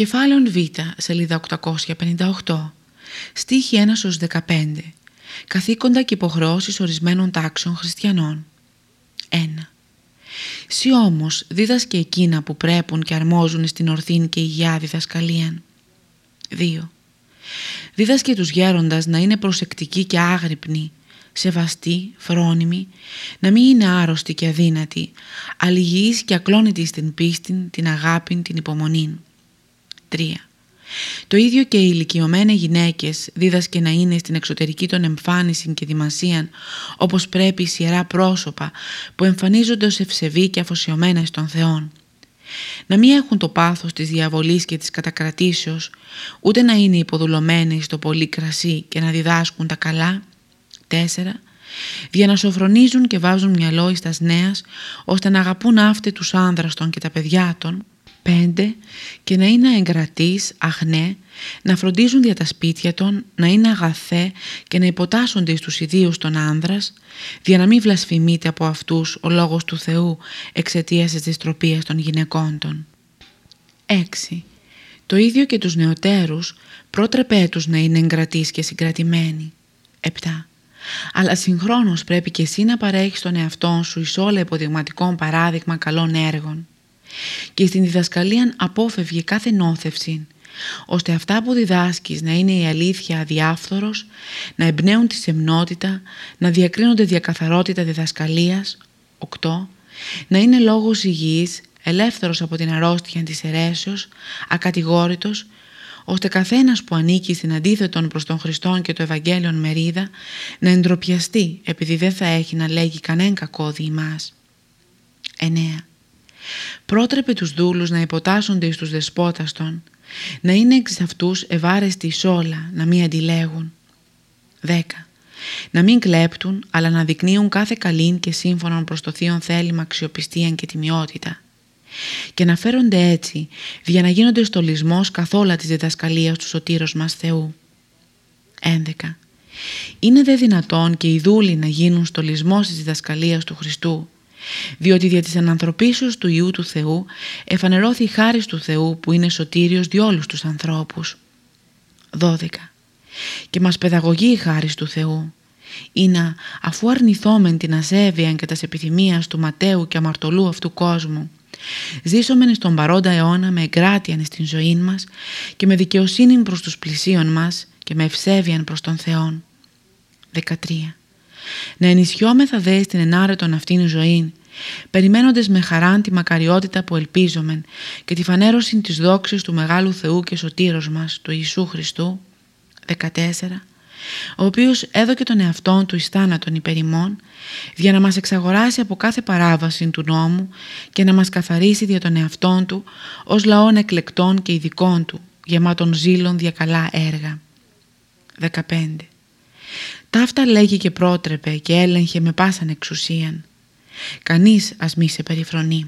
Κεφάλαιο Β, σελίδα 858, στίχη 1 15, καθήκοντα και υποχρεώσεις ορισμένων τάξεων χριστιανών. 1. Σύ όμως δίδασκε εκείνα που πρέπουν και αρμόζουν στην ορθήν και υγειά διδασκαλίαν. 2. Δίδασκε τους γέροντας να είναι προσεκτικοί και άγρυπνοι, σεβαστοί, φρόνιμοι, να μην είναι άρρωστοι και αδύνατοι, αλληγείς και ακλόνητοι στην πίστη, την αγάπη, την υπομονή. 3. Το ίδιο και οι ηλικιωμένες γυναίκες δίδασκε να είναι στην εξωτερική των εμφάνιση και δημασία όπως πρέπει οι ιερά πρόσωπα που εμφανίζονται ως ευσεβή και αφοσιωμένα στον Θεόν. Να μην έχουν το πάθος της διαβολής και της κατακρατήσεως, ούτε να είναι υποδουλωμένοι στο πολύ κρασί και να διδάσκουν τα καλά. 4. Για να σοφρονίζουν και βάζουν μυαλό εις τας νέας, ώστε να αγαπούν αυτοί τους άνδρας των και τα παιδιά των, 5. Και να είναι εγκρατείς, αχνέ, να φροντίζουν για τα σπίτια των, να είναι αγαθέ και να υποτάσσονται στους ιδίους των άνδρας, για να μην βλασφημείται από αυτούς ο λόγος του Θεού εξαιτίας της δυστροπίας των γυναικών των. 6. Το ίδιο και τους νεοτέρους πρότρεπέ τους να είναι εγκρατείς και συγκρατημένοι. 7. Αλλά συγχρόνως πρέπει και εσύ να παρέχεις τον εαυτό σου εις όλα υποδειγματικών παράδειγμα καλών έργων και στην διδασκαλία απόφευγε κάθε νόθευση, ώστε αυτά που διδάσκεις να είναι η αλήθεια αδιάφθορος, να εμπνέουν τη σεμνότητα, να διακρίνονται διακαθαρότητα διδασκαλίας. 8. Να είναι λόγος υγιής, ελεύθερος από την αρρώστια της αιρέσεως, ακατηγόρητος, ώστε καθένας που ανήκει στην αντίθετον προς τον Χριστόν και το Ευαγγέλιον μερίδα να εντροπιαστεί επειδή δεν θα έχει να λέγει κανένα κακό διημάς. 9 πρότρεπε τους δούλους να υποτάσσονται εις τους δεσπότας των, να είναι εξ αυτούς ευάρεστοι εις όλα, να μην αντιλέγουν. 10. Να μην κλέπτουν, αλλά να δεικνύουν κάθε καλήν και σύμφωνον προς το θείον θέλημα αξιοπιστία και τιμιότητα. Και να φέρονται έτσι, για να γίνονται στολισμός καθόλα της διδασκαλίας του σωτήρος μας Θεού. 11. Είναι δε δυνατόν και οι δούλοι να γίνουν στολισμός της διδασκαλίας του Χριστού, διότι δια της ανθρωπίσεως του Ιού του Θεού εφανερώθη η χάρις του Θεού που είναι σωτήριος διόλους τους ανθρώπους. 12. Και μας παιδαγωγεί η χάρις του Θεού είναι αφού αρνηθόμεν την ασέβεια και τας επιθυμίας του ματέου και αμαρτωλού αυτού κόσμου ζήσομεν στον παρόντα αιώνα με εγκράτεια στην ζωή μας και με δικαιοσύνη προς τους πλησίων μας και με ευσέβεια προς τον Θεόν. 13 να ενισχυόμεθα δε στην ενάρετον αυτήν ζωή, περιμένοντες με χαράν τη μακαριότητα που ελπίζομεν και τη φανέρωση της δόξης του Μεγάλου Θεού και Σωτήρος μας, του Ιησού Χριστού, 14, ο οποίος έδωκε τον εαυτόν του εις θάνατον υπερημών, για να μας εξαγοράσει από κάθε παράβαση του νόμου και να μας καθαρίσει δια τον εαυτόν του ως λαόν εκλεκτών και ειδικών του, γεμάτων ζήλων δια καλά έργα. 15. Ταύτα λέγει και πρότρεπε και έλεγχε με πάσαν εξουσίαν. Κανείς ας μη σε περιφρονεί.